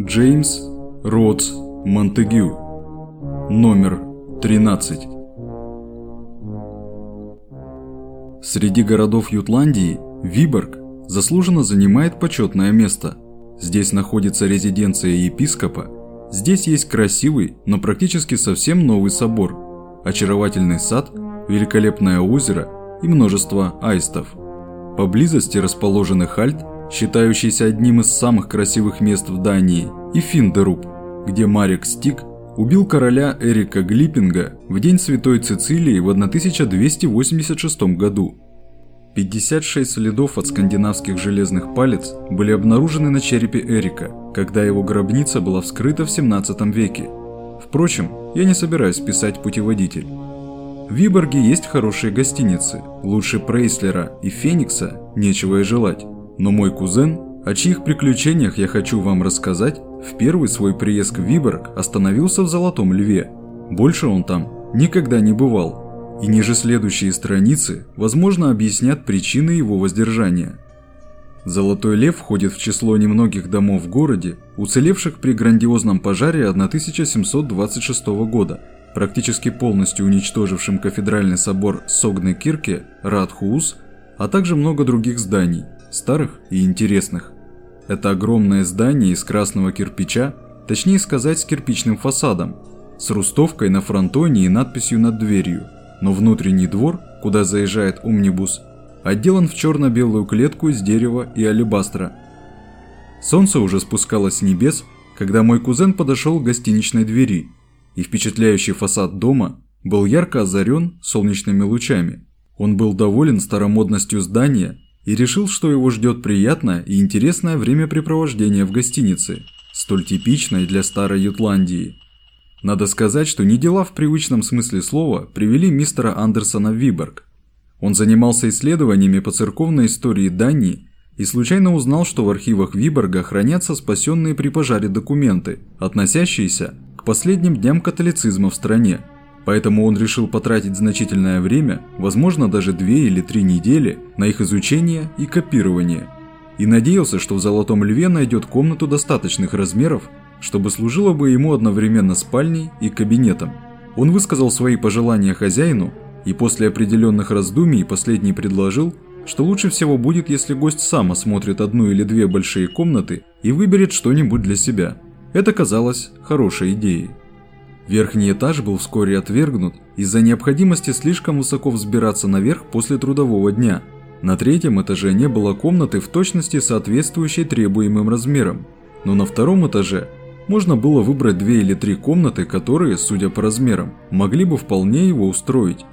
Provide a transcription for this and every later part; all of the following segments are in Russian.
Джеймс Ротс Монтегю Номер 13 Среди городов Ютландии Виборг заслуженно занимает почетное место. Здесь находится резиденция епископа, здесь есть красивый, но практически совсем новый собор, очаровательный сад, великолепное озеро и множество аистов. Поблизости расположены Хальт, считающийся одним из самых красивых мест в Дании, и Финдеруб, где Марик Стик убил короля Эрика Глиппинга в день Святой Цицилии в 1286 году. 56 следов от скандинавских железных палец были обнаружены на черепе Эрика, когда его гробница была вскрыта в 17 веке. Впрочем, я не собираюсь писать путеводитель. В Виборге есть хорошие гостиницы, лучше Прейслера и Феникса нечего и желать. Но мой кузен, о чьих приключениях я хочу вам рассказать, в первый свой приезд в Виборг остановился в Золотом Льве. Больше он там никогда не бывал. И ниже следующие страницы, возможно, объяснят причины его воздержания. Золотой Лев входит в число немногих домов в городе, уцелевших при грандиозном пожаре 1726 года, практически полностью уничтожившим кафедральный собор Согны-Кирке, Радхуус, а также много других зданий, старых и интересных. Это огромное здание из красного кирпича, точнее сказать с кирпичным фасадом, с рустовкой на фронтоне и надписью над дверью, но внутренний двор, куда заезжает умнибус, отделан в черно-белую клетку из дерева и алебастра. Солнце уже спускалось с небес, когда мой кузен подошел к гостиничной двери, и впечатляющий фасад дома был ярко озарен солнечными лучами. Он был доволен старомодностью здания и решил, что его ждет приятное и интересное времяпрепровождение в гостинице, столь типичной для старой Ютландии. Надо сказать, что не дела в привычном смысле слова привели мистера Андерсона в Виборг. Он занимался исследованиями по церковной истории Дании и случайно узнал, что в архивах Виборга хранятся спасенные при пожаре документы, относящиеся последним дням католицизма в стране – Поэтому он решил потратить значительное время, возможно даже две или три недели, на их изучение и копирование. И надеялся, что в Золотом Льве найдет комнату достаточных размеров, чтобы служила бы ему одновременно спальней и кабинетом. Он высказал свои пожелания хозяину, и после определенных раздумий последний предложил, что лучше всего будет, если гость сам осмотрит одну или две большие комнаты и выберет что-нибудь для себя. Это казалось хорошей идеей. Верхний этаж был вскоре отвергнут из-за необходимости слишком высоко взбираться наверх после трудового дня. На третьем этаже не было комнаты в точности соответствующей требуемым размерам, но на втором этаже можно было выбрать две или три комнаты, которые, судя по размерам, могли бы вполне его устроить.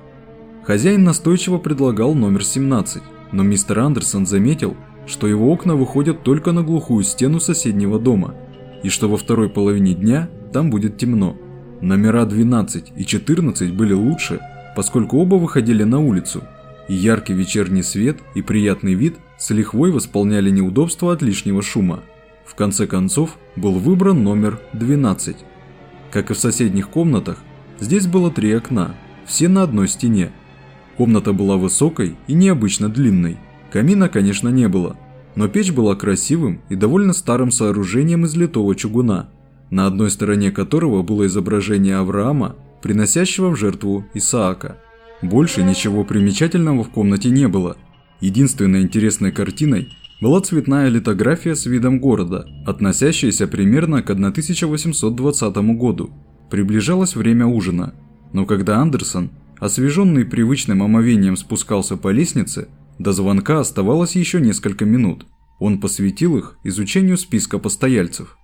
Хозяин настойчиво предлагал номер 17, но мистер Андерсон заметил, что его окна выходят только на глухую стену соседнего дома, и что во второй половине дня там будет темно. Номера 12 и 14 были лучше, поскольку оба выходили на улицу, и яркий вечерний свет и приятный вид с лихвой восполняли неудобства от лишнего шума. В конце концов был выбран номер 12. Как и в соседних комнатах, здесь было три окна, все на одной стене. Комната была высокой и необычно длинной. Камина, конечно, не было, но печь была красивым и довольно старым сооружением из литого чугуна – на одной стороне которого было изображение Авраама, приносящего в жертву Исаака. Больше ничего примечательного в комнате не было. Единственной интересной картиной была цветная литография с видом города, относящаяся примерно к 1820 году. Приближалось время ужина, но когда Андерсон, освеженный привычным омовением, спускался по лестнице, до звонка оставалось еще несколько минут. Он посвятил их изучению списка постояльцев.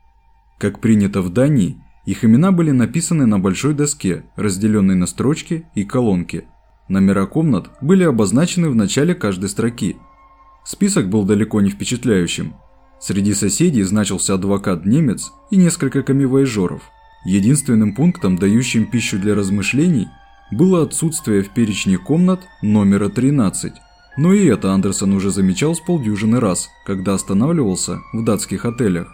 Как принято в Дании, их имена были написаны на большой доске, разделенной на строчки и колонки. Номера комнат были обозначены в начале каждой строки. Список был далеко не впечатляющим. Среди соседей значился адвокат-немец и несколько камевояжеров. Единственным пунктом, дающим пищу для размышлений, было отсутствие в перечне комнат номера 13. Но и это Андерсон уже замечал с полдюжины раз, когда останавливался в датских отелях.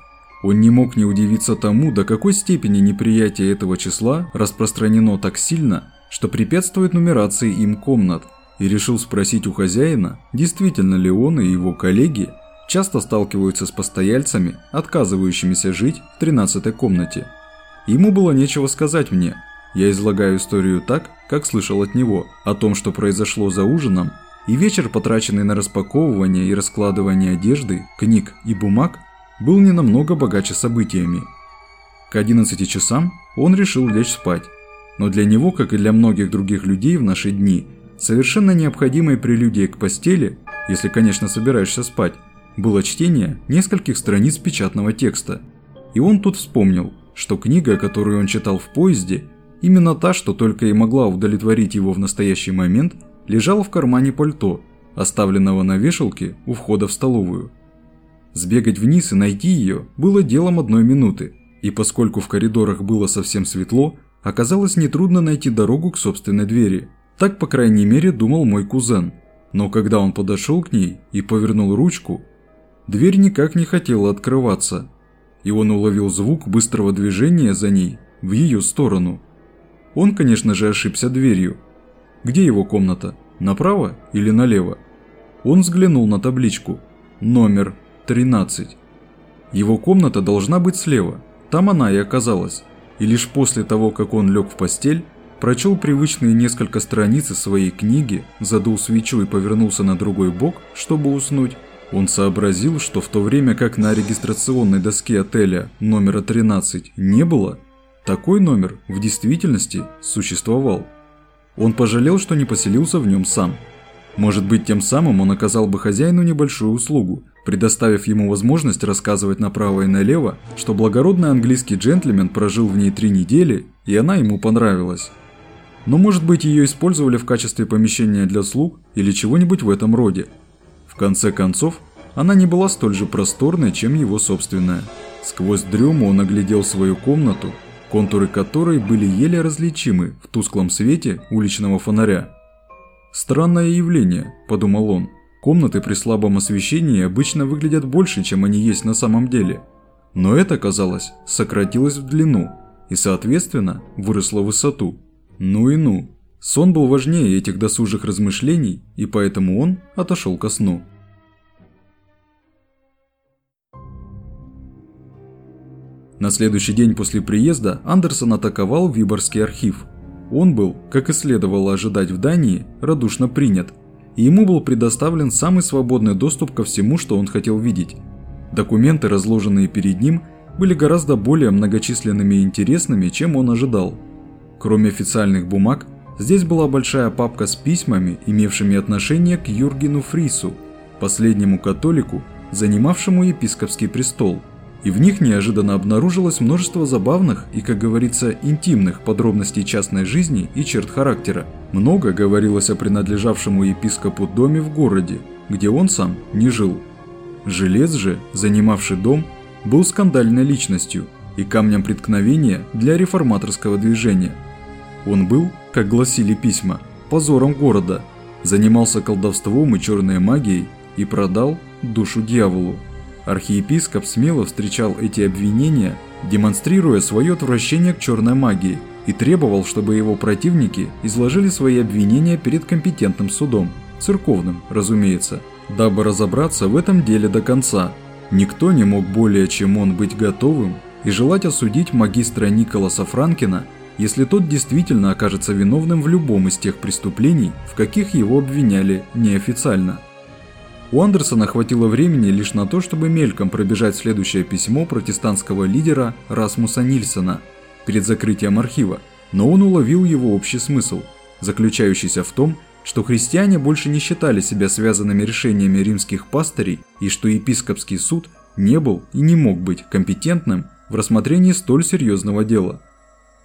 Он не мог не удивиться тому, до какой степени неприятие этого числа распространено так сильно, что препятствует нумерации им комнат. и решил спросить у хозяина, действительно ли он и его коллеги часто сталкиваются с постояльцами, отказывающимися жить в 13 комнате. Ему было нечего сказать мне. Я излагаю историю так, как слышал от него, о том, что произошло за ужином, и вечер, потраченный на распаковывание и раскладывание одежды, книг и бумаг, был не намного богаче событиями. К 11 часам он решил лечь спать, но для него, как и для многих других людей в наши дни, совершенно необходимой прелюдией к постели, если, конечно, собираешься спать, было чтение нескольких страниц печатного текста. И он тут вспомнил, что книга, которую он читал в поезде, именно та, что только и могла удовлетворить его в настоящий момент, лежала в кармане пальто, оставленного на вешалке у входа в столовую. Сбегать вниз и найти ее было делом одной минуты, и поскольку в коридорах было совсем светло, оказалось нетрудно найти дорогу к собственной двери. Так, по крайней мере, думал мой кузен. Но когда он подошел к ней и повернул ручку, дверь никак не хотела открываться, и он уловил звук быстрого движения за ней в ее сторону. Он, конечно же, ошибся дверью. Где его комната? Направо или налево? Он взглянул на табличку. Номер 13. Его комната должна быть слева, там она и оказалась. И лишь после того, как он лег в постель, прочел привычные несколько страниц из своей книги, задул свечу и повернулся на другой бок, чтобы уснуть, он сообразил, что в то время как на регистрационной доске отеля номера 13 не было, такой номер в действительности существовал. Он пожалел, что не поселился в нем сам. Может быть, тем самым он оказал бы хозяину небольшую услугу, предоставив ему возможность рассказывать направо и налево, что благородный английский джентльмен прожил в ней три недели, и она ему понравилась. Но может быть ее использовали в качестве помещения для слуг или чего-нибудь в этом роде. В конце концов, она не была столь же просторной, чем его собственная. Сквозь дрему он оглядел свою комнату, контуры которой были еле различимы в тусклом свете уличного фонаря. «Странное явление», – подумал он. Комнаты при слабом освещении обычно выглядят больше, чем они есть на самом деле. Но это, казалось, сократилось в длину и, соответственно, выросло в высоту. Ну и ну. Сон был важнее этих досужих размышлений, и поэтому он отошел ко сну. На следующий день после приезда Андерсон атаковал Виборский архив. Он был, как и следовало ожидать в Дании, радушно принят – и ему был предоставлен самый свободный доступ ко всему, что он хотел видеть. Документы, разложенные перед ним, были гораздо более многочисленными и интересными, чем он ожидал. Кроме официальных бумаг, здесь была большая папка с письмами, имевшими отношение к Юргену Фрису, последнему католику, занимавшему епископский престол – и в них неожиданно обнаружилось множество забавных и, как говорится, интимных подробностей частной жизни и черт характера. Много говорилось о принадлежавшему епископу доме в городе, где он сам не жил. Желез же, занимавший дом, был скандальной личностью и камнем преткновения для реформаторского движения. Он был, как гласили письма, позором города, занимался колдовством и черной магией и продал душу дьяволу. Архиепископ смело встречал эти обвинения, демонстрируя свое отвращение к черной магии, и требовал, чтобы его противники изложили свои обвинения перед компетентным судом, церковным, разумеется, дабы разобраться в этом деле до конца. Никто не мог более чем он быть готовым и желать осудить магистра Николаса Франкина, если тот действительно окажется виновным в любом из тех преступлений, в каких его обвиняли неофициально. У Андерсона хватило времени лишь на то, чтобы мельком пробежать следующее письмо протестантского лидера Расмуса Нильсона перед закрытием архива, но он уловил его общий смысл, заключающийся в том, что христиане больше не считали себя связанными решениями римских пастырей и что епископский суд не был и не мог быть компетентным в рассмотрении столь серьезного дела.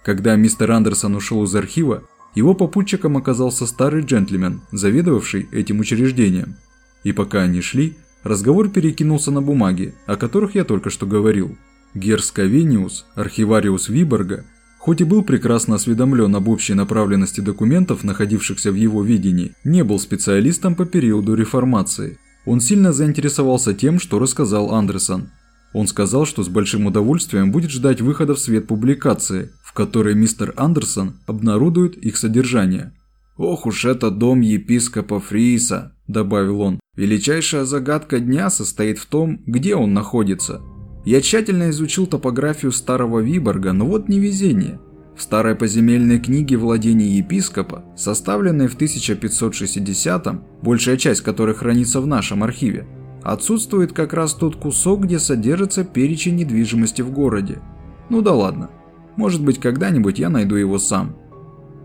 Когда мистер Андерсон ушел из архива, его попутчиком оказался старый джентльмен, заведовавший этим учреждением – и пока они шли, разговор перекинулся на бумаги, о которых я только что говорил. Герс Кавениус, архивариус Виборга, хоть и был прекрасно осведомлен об общей направленности документов, находившихся в его видении, не был специалистом по периоду реформации. Он сильно заинтересовался тем, что рассказал Андерсон. Он сказал, что с большим удовольствием будет ждать выхода в свет публикации, в которой мистер Андерсон обнародует их содержание. «Ох уж это дом епископа Фриса», – добавил он. «Величайшая загадка дня состоит в том, где он находится. Я тщательно изучил топографию старого Виборга, но вот невезение. В старой поземельной книге владений епископа, составленной в 1560-м, большая часть которой хранится в нашем архиве, отсутствует как раз тот кусок, где содержится перечень недвижимости в городе. Ну да ладно. Может быть, когда-нибудь я найду его сам.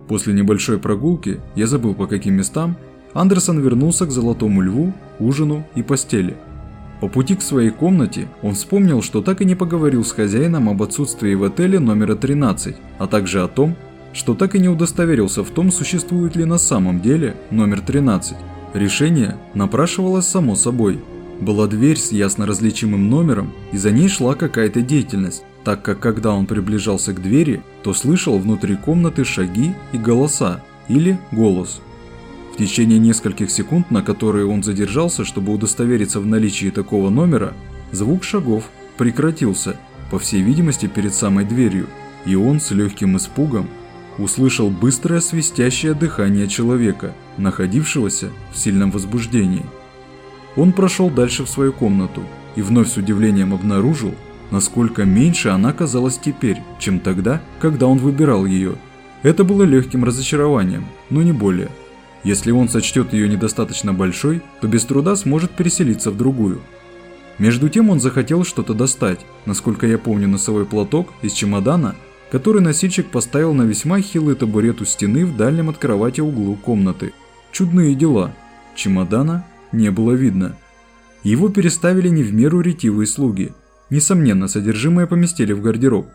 После небольшой прогулки, я забыл по каким местам, Андерсон вернулся к Золотому Льву, ужину и постели. По пути к своей комнате он вспомнил, что так и не поговорил с хозяином об отсутствии в отеле номера 13, а также о том, что так и не удостоверился в том, существует ли на самом деле номер 13. Решение напрашивалось само собой. Была дверь с ясно различимым номером, и за ней шла какая-то деятельность, так как когда он приближался к двери, то слышал внутри комнаты шаги и голоса, или голос. В течение нескольких секунд, на которые он задержался, чтобы удостовериться в наличии такого номера, звук шагов прекратился, по всей видимости перед самой дверью, и он с легким испугом услышал быстрое свистящее дыхание человека, находившегося в сильном возбуждении. Он прошел дальше в свою комнату и вновь с удивлением обнаружил, насколько меньше она казалась теперь, чем тогда, когда он выбирал ее. Это было легким разочарованием, но не более. Если он сочтет ее недостаточно большой, то без труда сможет переселиться в другую. Между тем он захотел что-то достать, насколько я помню носовой платок из чемодана, который носильщик поставил на весьма хилый табурет у стены в дальнем от кровати углу комнаты. Чудные дела. Чемодана не было видно. Его переставили не в меру ретивые слуги. Несомненно, содержимое поместили в гардероб.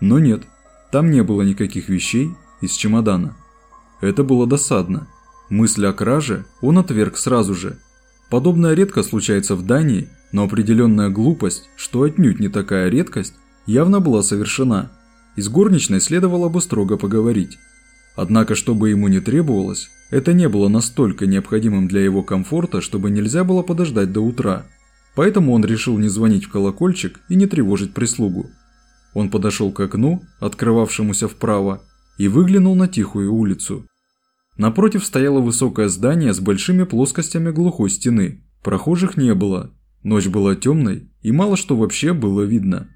Но нет, там не было никаких вещей из чемодана. Это было досадно. Мысль о краже он отверг сразу же. Подобное редко случается в Дании, но определенная глупость, что отнюдь не такая редкость, явно была совершена. И с горничной следовало бы строго поговорить. Однако, чтобы ему не требовалось, это не было настолько необходимым для его комфорта, чтобы нельзя было подождать до утра. Поэтому он решил не звонить в колокольчик и не тревожить прислугу. Он подошел к окну, открывавшемуся вправо, и выглянул на тихую улицу. Напротив стояло высокое здание с большими плоскостями глухой стены. Прохожих не было. Ночь была темной, и мало что вообще было видно.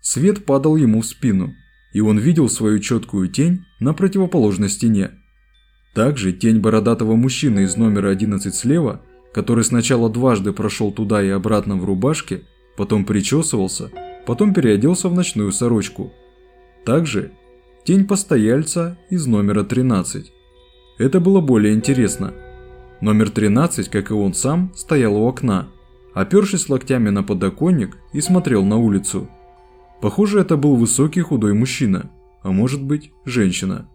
Свет падал ему в спину, и он видел свою четкую тень на противоположной стене. Также тень бородатого мужчины из номера 11 слева, который сначала дважды прошел туда и обратно в рубашке, потом причесывался, потом переоделся в ночную сорочку. Также тень постояльца из номера 13. Это было более интересно. Номер 13, как и он сам, стоял у окна, опершись локтями на подоконник и смотрел на улицу. Похоже, это был высокий худой мужчина, а может быть, женщина.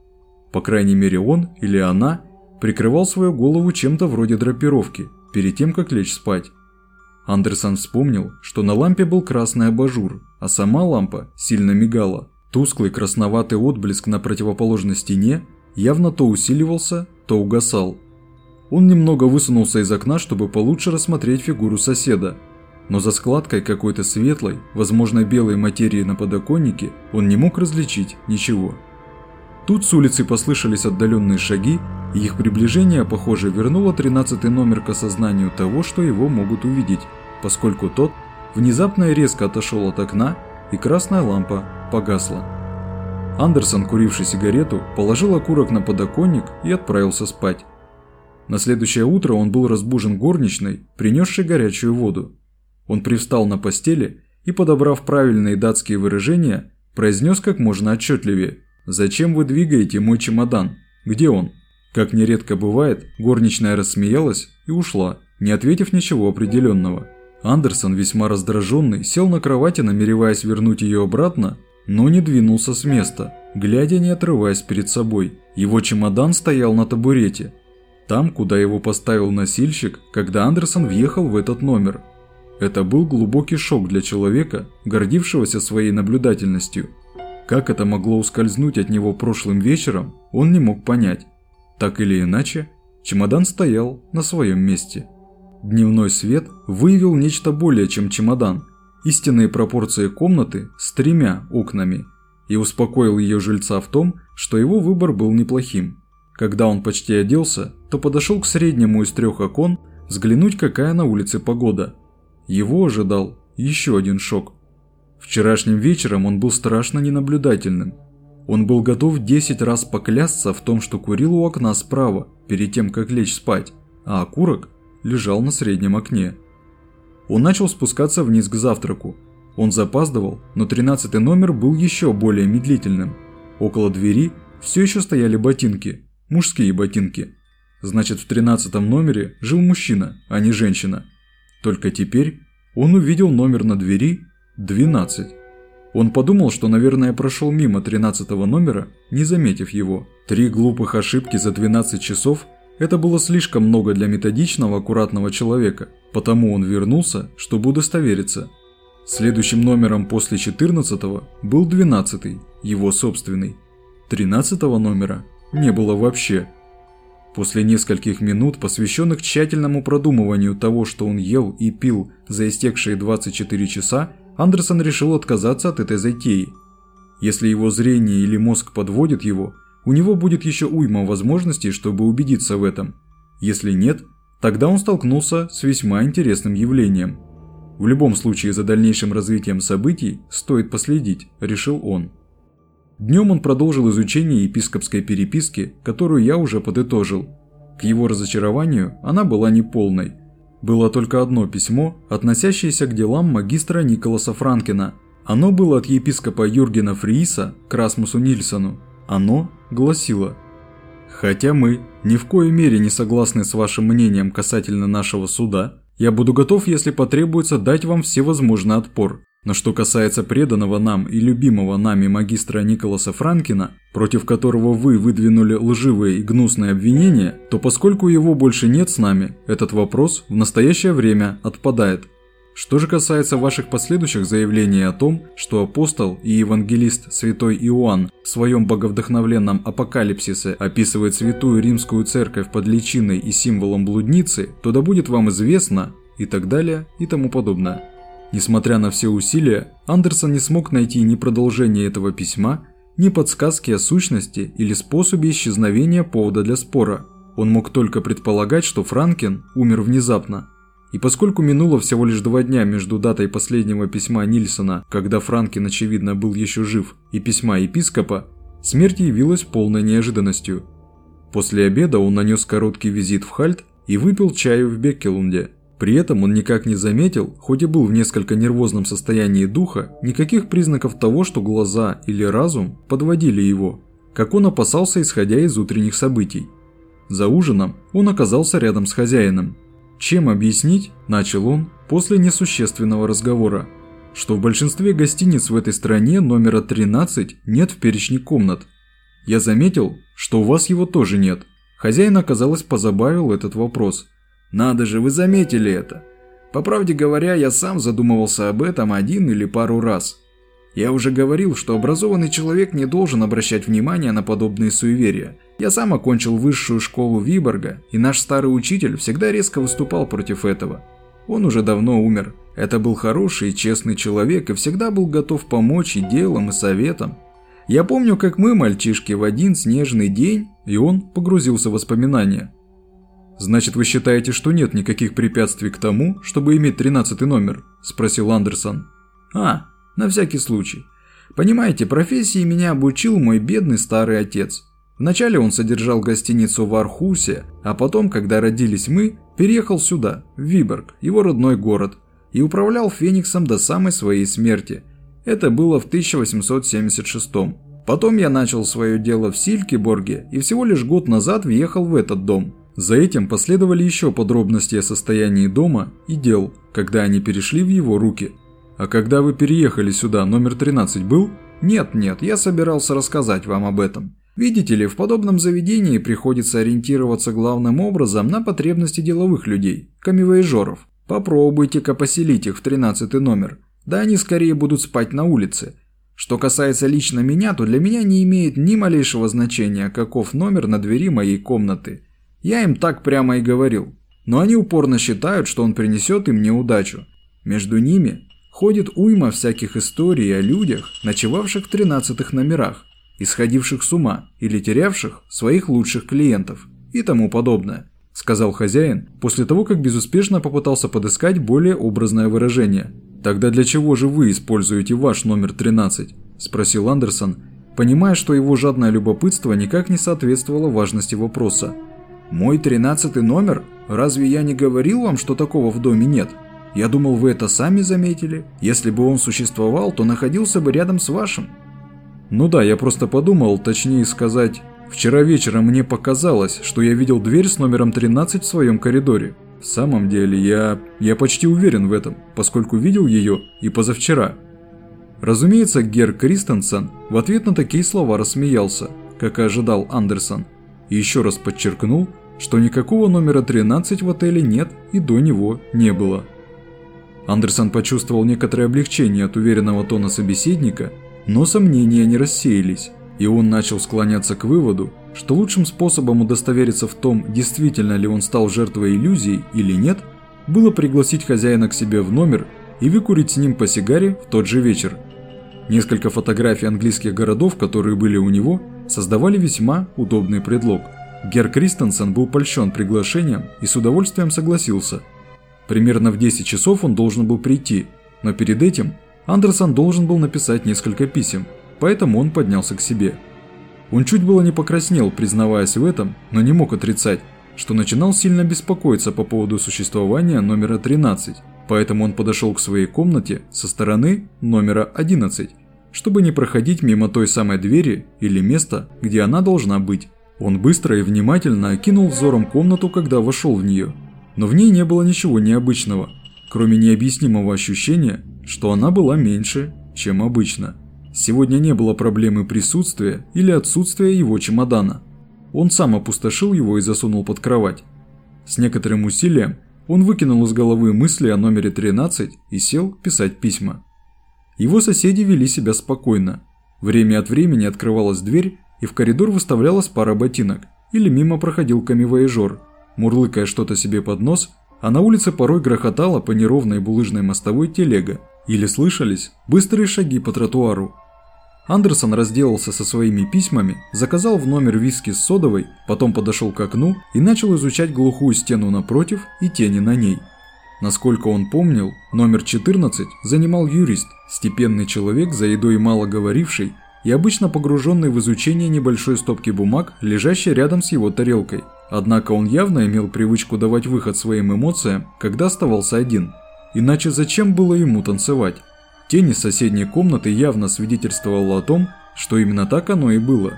По крайней мере, он или она прикрывал свою голову чем-то вроде драпировки перед тем, как лечь спать. Андерсон вспомнил, что на лампе был красный абажур, а сама лампа сильно мигала. Тусклый красноватый отблеск на противоположной стене явно то усиливался, то угасал. Он немного высунулся из окна, чтобы получше рассмотреть фигуру соседа, но за складкой какой-то светлой, возможно белой материи на подоконнике он не мог различить ничего. Тут с улицы послышались отдаленные шаги, и их приближение, похоже, вернуло 13 номер к осознанию того, что его могут увидеть, поскольку тот внезапно и резко отошел от окна, и красная лампа погасла. Андерсон, куривший сигарету, положил окурок на подоконник и отправился спать. На следующее утро он был разбужен горничной, принесшей горячую воду. Он привстал на постели и, подобрав правильные датские выражения, произнес как можно отчетливее «Зачем вы двигаете мой чемодан? Где он?» Как нередко бывает, горничная рассмеялась и ушла, не ответив ничего определенного. Андерсон, весьма раздраженный, сел на кровати, намереваясь вернуть ее обратно, но не двинулся с места, глядя не отрываясь перед собой. Его чемодан стоял на табурете, там, куда его поставил носильщик, когда Андерсон въехал в этот номер. Это был глубокий шок для человека, гордившегося своей наблюдательностью. Как это могло ускользнуть от него прошлым вечером, он не мог понять. Так или иначе, чемодан стоял на своем месте. Дневной свет выявил нечто более чем чемодан – истинные пропорции комнаты с тремя окнами и успокоил ее жильца в том, что его выбор был неплохим. Когда он почти оделся, то подошел к среднему из трех окон взглянуть, какая на улице погода. Его ожидал еще один шок. Вчерашним вечером он был страшно ненаблюдательным. Он был готов 10 раз поклясться в том, что курил у окна справа, перед тем, как лечь спать, а окурок лежал на среднем окне. Он начал спускаться вниз к завтраку. Он запаздывал, но 13 номер был еще более медлительным. Около двери все еще стояли ботинки, мужские ботинки. Значит, в 13 номере жил мужчина, а не женщина. Только теперь он увидел номер на двери 12. Он подумал, что, наверное, прошел мимо 13 номера, не заметив его. Три глупых ошибки за 12 часов – это было слишком много для методичного, аккуратного человека, потому он вернулся, чтобы удостовериться. Следующим номером после 14 был 12, его собственный. 13 номера не было вообще. После нескольких минут, посвященных тщательному продумыванию того, что он ел и пил за истекшие 24 часа, Андерсон решил отказаться от этой затеи. Если его зрение или мозг подводит его, у него будет еще уйма возможностей, чтобы убедиться в этом. Если нет, тогда он столкнулся с весьма интересным явлением. В любом случае за дальнейшим развитием событий стоит последить, решил он. Днем он продолжил изучение епископской переписки, которую я уже подытожил. К его разочарованию она была неполной. Было только одно письмо, относящееся к делам магистра Николаса Франкена. Оно было от епископа Юргена Фрииса к Расмусу Нильсону. Оно гласило «Хотя мы ни в коей мере не согласны с вашим мнением касательно нашего суда, я буду готов, если потребуется, дать вам всевозможный отпор. Но что касается преданного нам и любимого нами магистра Николаса Франкина, против которого вы выдвинули лживые и гнусные обвинения, то поскольку его больше нет с нами, этот вопрос в настоящее время отпадает. Что же касается ваших последующих заявлений о том, что апостол и евангелист святой Иоанн в своем боговдохновленном апокалипсисе описывает святую римскую церковь под личиной и символом блудницы, то да будет вам известно и так далее и тому подобное. Несмотря на все усилия, Андерсон не смог найти ни продолжение этого письма, ни подсказки о сущности или способе исчезновения повода для спора. Он мог только предполагать, что Франкен умер внезапно. И поскольку минуло всего лишь два дня между датой последнего письма Нильсона, когда Франкен, очевидно, был еще жив, и письма епископа, смерть явилась полной неожиданностью. После обеда он нанес короткий визит в Хальт и выпил чаю в Беккелунде – при этом он никак не заметил, хоть и был в несколько нервозном состоянии духа, никаких признаков того, что глаза или разум подводили его, как он опасался, исходя из утренних событий. За ужином он оказался рядом с хозяином. Чем объяснить, начал он после несущественного разговора, что в большинстве гостиниц в этой стране номера 13 нет в перечне комнат. Я заметил, что у вас его тоже нет. Хозяин, оказалось, позабавил этот вопрос – надо же, вы заметили это. По правде говоря, я сам задумывался об этом один или пару раз. Я уже говорил, что образованный человек не должен обращать внимание на подобные суеверия. Я сам окончил высшую школу Виборга, и наш старый учитель всегда резко выступал против этого. Он уже давно умер. Это был хороший и честный человек и всегда был готов помочь и делом, и советом. Я помню, как мы, мальчишки, в один снежный день, и он погрузился в воспоминания – «Значит, вы считаете, что нет никаких препятствий к тому, чтобы иметь тринадцатый номер?» – спросил Андерсон. «А, на всякий случай. Понимаете, профессии меня обучил мой бедный старый отец. Вначале он содержал гостиницу в Архусе, а потом, когда родились мы, переехал сюда, в Виборг, его родной город, и управлял Фениксом до самой своей смерти. Это было в 1876 -м. Потом я начал свое дело в Силькеборге и всего лишь год назад въехал в этот дом. За этим последовали еще подробности о состоянии дома и дел, когда они перешли в его руки. А когда вы переехали сюда, номер 13 был? Нет-нет, я собирался рассказать вам об этом. Видите ли, в подобном заведении приходится ориентироваться главным образом на потребности деловых людей, камевоежеров. Попробуйте-ка поселить их в 13 номер. Да они скорее будут спать на улице. Что касается лично меня, то для меня не имеет ни малейшего значения, каков номер на двери моей комнаты – я им так прямо и говорил. Но они упорно считают, что он принесет им неудачу. Между ними ходит уйма всяких историй о людях, ночевавших в тринадцатых номерах. исходивших с ума или терявших своих лучших клиентов и тому подобное, сказал хозяин после того, как безуспешно попытался подыскать более образное выражение. Тогда для чего же вы используете ваш номер 13? спросил Андерсон, понимая, что его жадное любопытство никак не соответствовало важности вопроса. «Мой тринадцатый номер? Разве я не говорил вам, что такого в доме нет? Я думал, вы это сами заметили. Если бы он существовал, то находился бы рядом с вашим». «Ну да, я просто подумал, точнее сказать, вчера вечером мне показалось, что я видел дверь с номером 13 в своем коридоре. В самом деле, я... я почти уверен в этом, поскольку видел ее и позавчера». Разумеется, Гер Кристенсен в ответ на такие слова рассмеялся, как и ожидал Андерсон, и еще раз подчеркнул, что никакого номера 13 в отеле нет и до него не было. Андерсон почувствовал некоторое облегчение от уверенного тона собеседника, но сомнения не рассеялись, и он начал склоняться к выводу, что лучшим способом удостовериться в том, действительно ли он стал жертвой иллюзий или нет, было пригласить хозяина к себе в номер и выкурить с ним по сигаре в тот же вечер. Несколько фотографий английских городов, которые были у него, создавали весьма удобный предлог – Гер Кристенсен был польщен приглашением и с удовольствием согласился. Примерно в 10 часов он должен был прийти, но перед этим Андерсон должен был написать несколько писем, поэтому он поднялся к себе. Он чуть было не покраснел, признаваясь в этом, но не мог отрицать, что начинал сильно беспокоиться по поводу существования номера 13, поэтому он подошел к своей комнате со стороны номера 11, чтобы не проходить мимо той самой двери или места, где она должна быть. Он быстро и внимательно окинул взором комнату, когда вошел в нее. Но в ней не было ничего необычного, кроме необъяснимого ощущения, что она была меньше, чем обычно. Сегодня не было проблемы присутствия или отсутствия его чемодана. Он сам опустошил его и засунул под кровать. С некоторым усилием он выкинул из головы мысли о номере 13 и сел писать письма. Его соседи вели себя спокойно. Время от времени открывалась дверь, и в коридор выставлялась пара ботинок, или мимо проходил камевояжер, мурлыкая что-то себе под нос, а на улице порой грохотала по неровной булыжной мостовой телега, или слышались быстрые шаги по тротуару. Андерсон разделался со своими письмами, заказал в номер виски с содовой, потом подошел к окну и начал изучать глухую стену напротив и тени на ней. Насколько он помнил, номер 14 занимал юрист, степенный человек, за едой мало говоривший, и обычно погруженный в изучение небольшой стопки бумаг, лежащей рядом с его тарелкой. Однако он явно имел привычку давать выход своим эмоциям, когда оставался один. Иначе зачем было ему танцевать? Тень из соседней комнаты явно свидетельствовала о том, что именно так оно и было.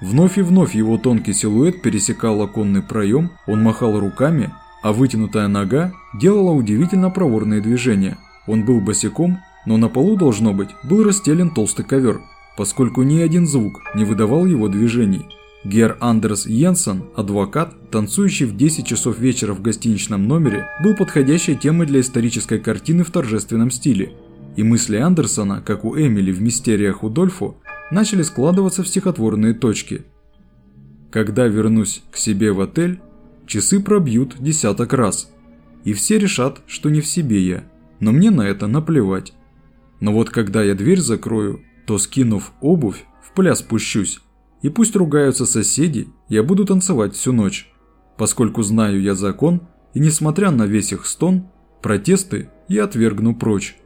Вновь и вновь его тонкий силуэт пересекал оконный проем, он махал руками, а вытянутая нога делала удивительно проворные движения. Он был босиком, но на полу, должно быть, был расстелен толстый ковер – поскольку ни один звук не выдавал его движений. Гер Андерс Йенсен, адвокат, танцующий в 10 часов вечера в гостиничном номере, был подходящей темой для исторической картины в торжественном стиле. И мысли Андерсона, как у Эмили в «Мистериях Удольфо», начали складываться в стихотворные точки. «Когда вернусь к себе в отель, часы пробьют десяток раз, и все решат, что не в себе я, но мне на это наплевать. Но вот когда я дверь закрою, то, скинув обувь, в пляс спущусь. И пусть ругаются соседи, я буду танцевать всю ночь. Поскольку знаю я закон, и несмотря на весь их стон, протесты я отвергну прочь.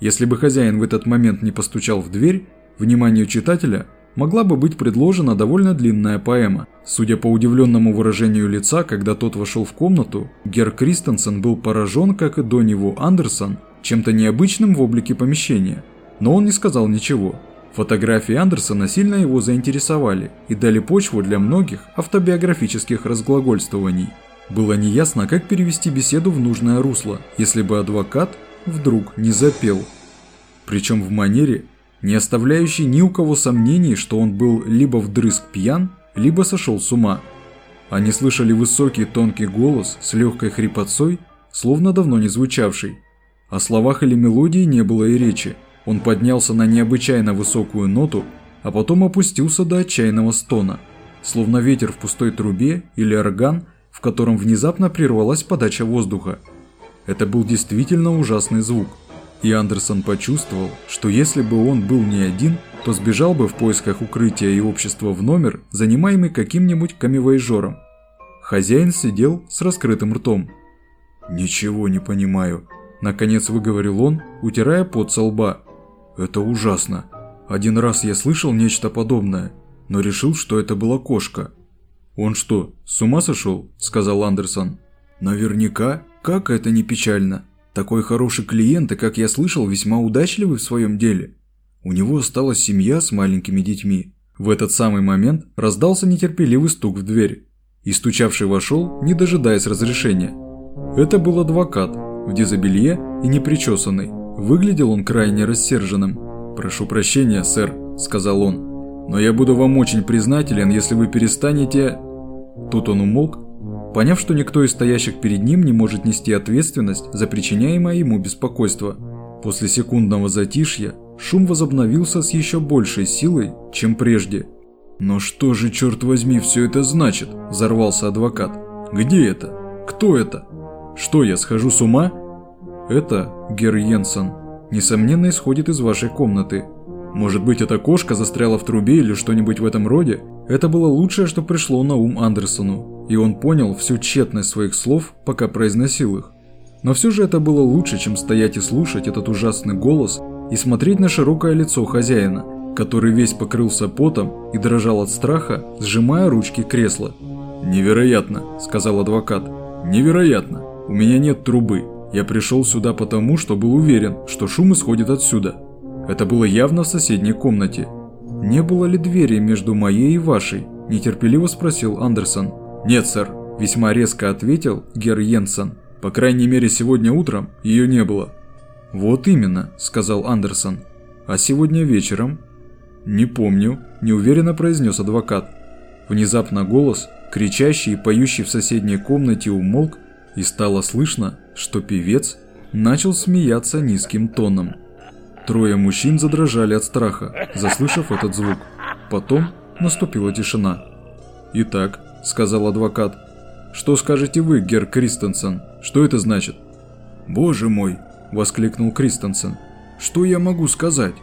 Если бы хозяин в этот момент не постучал в дверь, вниманию читателя могла бы быть предложена довольно длинная поэма. Судя по удивленному выражению лица, когда тот вошел в комнату, Гер Кристенсен был поражен, как и до него Андерсон, чем-то необычным в облике помещения – но он не сказал ничего. Фотографии Андерсона сильно его заинтересовали и дали почву для многих автобиографических разглагольствований. Было неясно, как перевести беседу в нужное русло, если бы адвокат вдруг не запел. Причем в манере, не оставляющей ни у кого сомнений, что он был либо вдрызг пьян, либо сошел с ума. Они слышали высокий тонкий голос с легкой хрипотцой, словно давно не звучавший. О словах или мелодии не было и речи. Он поднялся на необычайно высокую ноту, а потом опустился до отчаянного стона, словно ветер в пустой трубе или орган, в котором внезапно прервалась подача воздуха. Это был действительно ужасный звук, и Андерсон почувствовал, что если бы он был не один, то сбежал бы в поисках укрытия и общества в номер, занимаемый каким-нибудь камевояжером. Хозяин сидел с раскрытым ртом. «Ничего не понимаю», – наконец выговорил он, утирая пот со лба. «Это ужасно. Один раз я слышал нечто подобное, но решил, что это была кошка». «Он что, с ума сошел?» – сказал Андерсон. «Наверняка. Как это не печально. Такой хороший клиент, и, как я слышал, весьма удачливый в своем деле. У него осталась семья с маленькими детьми». В этот самый момент раздался нетерпеливый стук в дверь, и стучавший вошел, не дожидаясь разрешения. Это был адвокат, в дезобелье и непричесанный. Выглядел он крайне рассерженным. «Прошу прощения, сэр», – сказал он, – «но я буду вам очень признателен, если вы перестанете...» Тут он умолк, поняв, что никто из стоящих перед ним не может нести ответственность за причиняемое ему беспокойство. После секундного затишья шум возобновился с еще большей силой, чем прежде. «Но что же, черт возьми, все это значит?» – взорвался адвокат. «Где это? Кто это? Что, я схожу с ума?» «Это Гер Йенсен. Несомненно, исходит из вашей комнаты. Может быть, эта кошка застряла в трубе или что-нибудь в этом роде? Это было лучшее, что пришло на ум Андерсону, и он понял всю тщетность своих слов, пока произносил их. Но все же это было лучше, чем стоять и слушать этот ужасный голос и смотреть на широкое лицо хозяина, который весь покрылся потом и дрожал от страха, сжимая ручки кресла. «Невероятно», – сказал адвокат. «Невероятно. У меня нет трубы. Я пришел сюда потому, что был уверен, что шум исходит отсюда. Это было явно в соседней комнате. «Не было ли двери между моей и вашей?» – нетерпеливо спросил Андерсон. «Нет, сэр», – весьма резко ответил Гер Йенсен. «По крайней мере, сегодня утром ее не было». «Вот именно», – сказал Андерсон. «А сегодня вечером?» «Не помню», – неуверенно произнес адвокат. Внезапно голос, кричащий и поющий в соседней комнате, умолк, и стало слышно, что певец начал смеяться низким тоном. Трое мужчин задрожали от страха, заслышав этот звук. Потом наступила тишина. «Итак», — сказал адвокат, — «что скажете вы, Гер Кристенсен? Что это значит?» «Боже мой!» — воскликнул Кристенсен. «Что я могу сказать?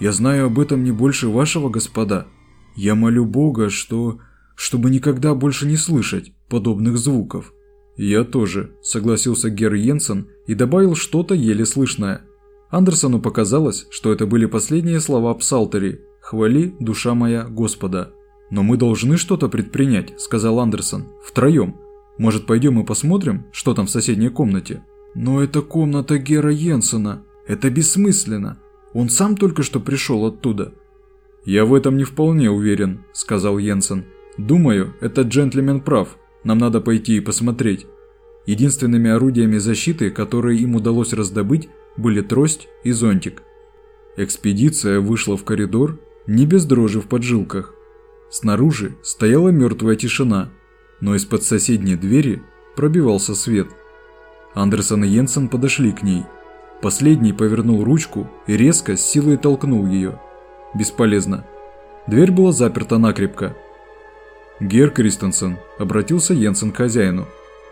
Я знаю об этом не больше вашего, господа. Я молю Бога, что... чтобы никогда больше не слышать подобных звуков». «Я тоже», — согласился Гер Йенсен и добавил что-то еле слышное — Андерсону показалось, что это были последние слова Псалтери «Хвали, душа моя, Господа». «Но мы должны что-то предпринять», – сказал Андерсон, – «втроем. Может, пойдем и посмотрим, что там в соседней комнате?» «Но это комната Гера Йенсена. Это бессмысленно. Он сам только что пришел оттуда». «Я в этом не вполне уверен», – сказал Йенсен. «Думаю, этот джентльмен прав. Нам надо пойти и посмотреть». Единственными орудиями защиты, которые им удалось раздобыть, были трость и зонтик. Экспедиция вышла в коридор не без дрожи в поджилках. Снаружи стояла мертвая тишина, но из-под соседней двери пробивался свет. Андерсон и Йенсен подошли к ней. Последний повернул ручку и резко с силой толкнул ее. Бесполезно. Дверь была заперта накрепко. «Гер Кристенсен», — обратился Йенсен к хозяину.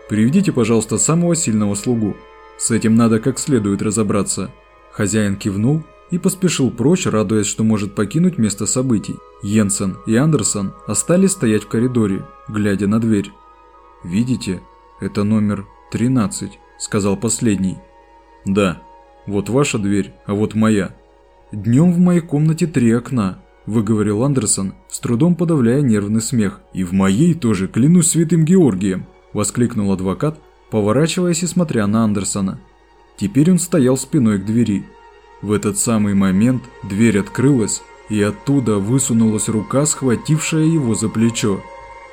«Приведите, пожалуйста, самого сильного слугу». С этим надо как следует разобраться. Хозяин кивнул и поспешил прочь, радуясь, что может покинуть место событий. Йенсен и Андерсон остались стоять в коридоре, глядя на дверь. «Видите, это номер 13», — сказал последний. «Да, вот ваша дверь, а вот моя». «Днем в моей комнате три окна», – выговорил Андерсон, с трудом подавляя нервный смех. «И в моей тоже, клянусь святым Георгием!» – воскликнул адвокат, поворачиваясь и смотря на Андерсона. Теперь он стоял спиной к двери. В этот самый момент дверь открылась, и оттуда высунулась рука, схватившая его за плечо.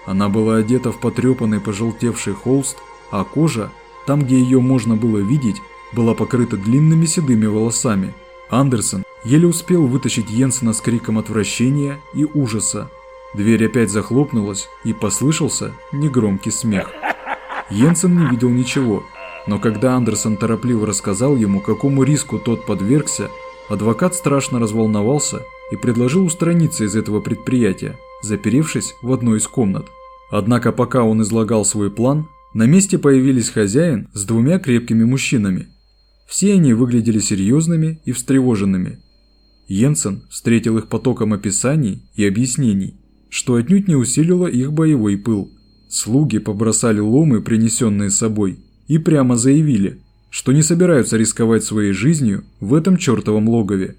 Она была одета в потрепанный пожелтевший холст, а кожа, там где ее можно было видеть, была покрыта длинными седыми волосами. Андерсон еле успел вытащить Йенсена с криком отвращения и ужаса. Дверь опять захлопнулась, и послышался негромкий смех. Йенсен не видел ничего, но когда Андерсон торопливо рассказал ему, какому риску тот подвергся, адвокат страшно разволновался и предложил устраниться из этого предприятия, заперевшись в одной из комнат. Однако пока он излагал свой план, на месте появились хозяин с двумя крепкими мужчинами. Все они выглядели серьезными и встревоженными. Йенсен встретил их потоком описаний и объяснений, что отнюдь не усилило их боевой пыл. Слуги побросали ломы, принесенные с собой, и прямо заявили, что не собираются рисковать своей жизнью в этом чертовом логове.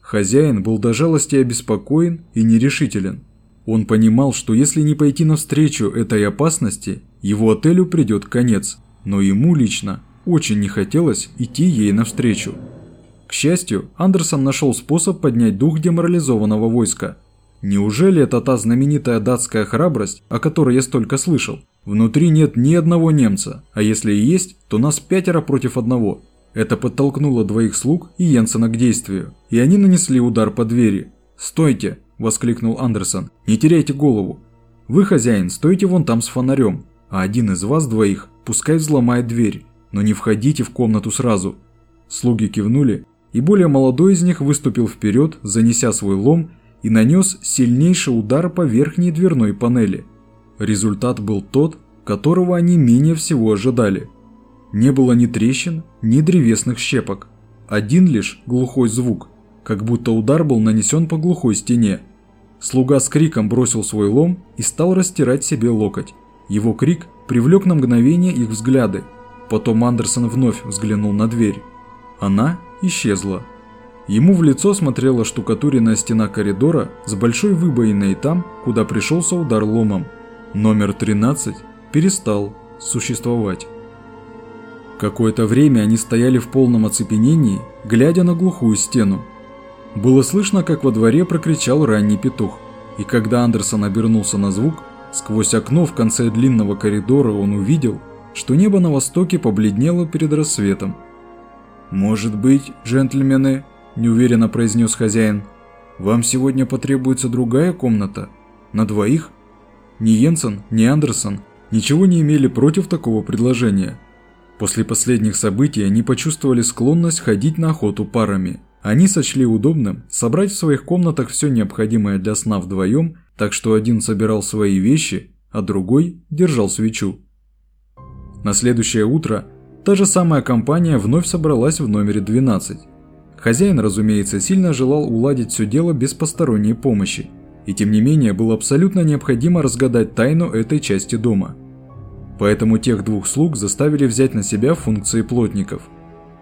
Хозяин был до жалости обеспокоен и нерешителен. Он понимал, что если не пойти навстречу этой опасности, его отелю придет конец, но ему лично очень не хотелось идти ей навстречу. К счастью, Андерсон нашел способ поднять дух деморализованного войска. Неужели это та знаменитая датская храбрость, о которой я столько слышал? Внутри нет ни одного немца, а если и есть, то нас пятеро против одного. Это подтолкнуло двоих слуг и Йенсена к действию, и они нанесли удар по двери. «Стойте!» – воскликнул Андерсон. «Не теряйте голову. Вы, хозяин, стойте вон там с фонарем, а один из вас двоих пускай взломает дверь, но не входите в комнату сразу». Слуги кивнули, и более молодой из них выступил вперед, занеся свой лом и нанес сильнейший удар по верхней дверной панели. Результат был тот, которого они менее всего ожидали. Не было ни трещин, ни древесных щепок. Один лишь глухой звук – как будто удар был нанесен по глухой стене. Слуга с криком бросил свой лом и стал растирать себе локоть. Его крик привлек на мгновение их взгляды. Потом Андерсон вновь взглянул на дверь. Она исчезла. Ему в лицо смотрела штукатуренная стена коридора с большой выбоиной там, куда пришелся удар ломом. Номер 13 перестал существовать. Какое-то время они стояли в полном оцепенении, глядя на глухую стену. Было слышно, как во дворе прокричал ранний петух, и когда Андерсон обернулся на звук, сквозь окно в конце длинного коридора он увидел, что небо на востоке побледнело перед рассветом. «Может быть, джентльмены», – неуверенно произнес хозяин, – «вам сегодня потребуется другая комната? На двоих?» Ни Йенсен, ни Андерсон ничего не имели против такого предложения. После последних событий они почувствовали склонность ходить на охоту парами – они сочли удобным собрать в своих комнатах все необходимое для сна вдвоем, так что один собирал свои вещи, а другой держал свечу. На следующее утро та же самая компания вновь собралась в номере 12. Хозяин, разумеется, сильно желал уладить все дело без посторонней помощи, и тем не менее было абсолютно необходимо разгадать тайну этой части дома. Поэтому тех двух слуг заставили взять на себя функции плотников.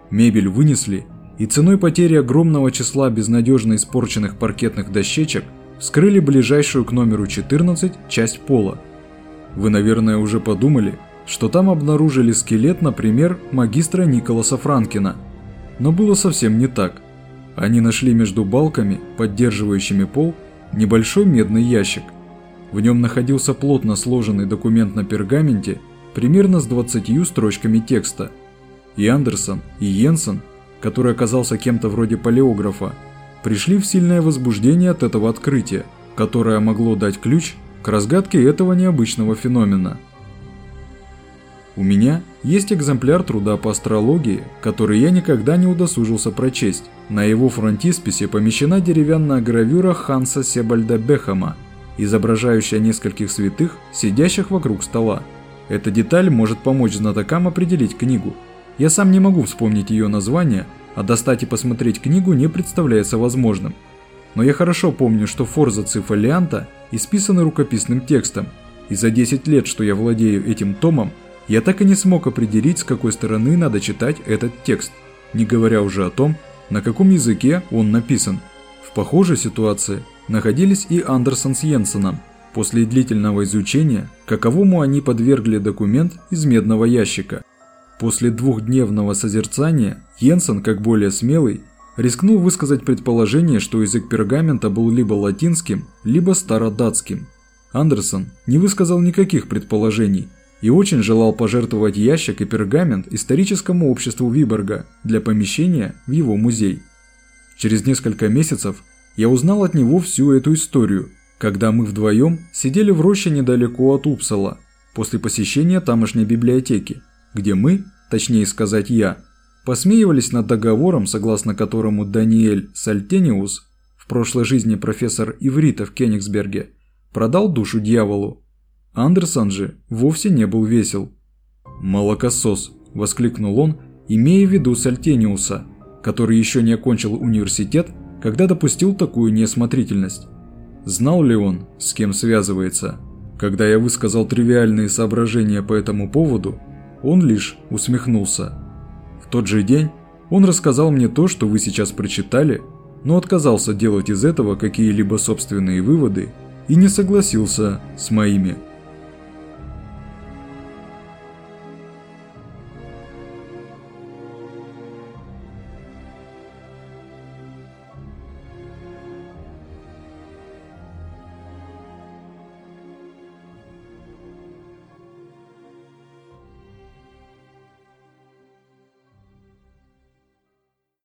Мебель вынесли – и ценой потери огромного числа безнадежно испорченных паркетных дощечек вскрыли ближайшую к номеру 14 часть пола. Вы, наверное, уже подумали, что там обнаружили скелет, например, магистра Николаса Франкина. Но было совсем не так. Они нашли между балками, поддерживающими пол, небольшой медный ящик. В нем находился плотно сложенный документ на пергаменте, примерно с 20 строчками текста. И Андерсон, и Йенсен – который оказался кем-то вроде палеографа, пришли в сильное возбуждение от этого открытия, которое могло дать ключ к разгадке этого необычного феномена. У меня есть экземпляр труда по астрологии, который я никогда не удосужился прочесть. На его фронтисписе помещена деревянная гравюра Ханса Себальда Бехама, изображающая нескольких святых, сидящих вокруг стола. Эта деталь может помочь знатокам определить книгу – я сам не могу вспомнить ее название, а достать и посмотреть книгу не представляется возможным. Но я хорошо помню, что форзацы фолианта исписаны рукописным текстом, и за 10 лет, что я владею этим томом, я так и не смог определить, с какой стороны надо читать этот текст, не говоря уже о том, на каком языке он написан. В похожей ситуации находились и Андерсон с Йенсеном. После длительного изучения, каковому они подвергли документ из медного ящика – После двухдневного созерцания Йенсен, как более смелый, рискнул высказать предположение, что язык пергамента был либо латинским, либо стародатским. Андерсон не высказал никаких предположений и очень желал пожертвовать ящик и пергамент историческому обществу Виборга для помещения в его музей. Через несколько месяцев я узнал от него всю эту историю, когда мы вдвоем сидели в роще недалеко от Упсала после посещения тамошней библиотеки где мы, точнее сказать я, посмеивались над договором, согласно которому Даниэль Сальтениус, в прошлой жизни профессор иврита в Кенигсберге, продал душу дьяволу. Андерсон же вовсе не был весел. «Молокосос!» – воскликнул он, имея в виду Сальтениуса, который еще не окончил университет, когда допустил такую неосмотрительность. Знал ли он, с кем связывается? Когда я высказал тривиальные соображения по этому поводу, он лишь усмехнулся. В тот же день он рассказал мне то, что вы сейчас прочитали, но отказался делать из этого какие-либо собственные выводы и не согласился с моими.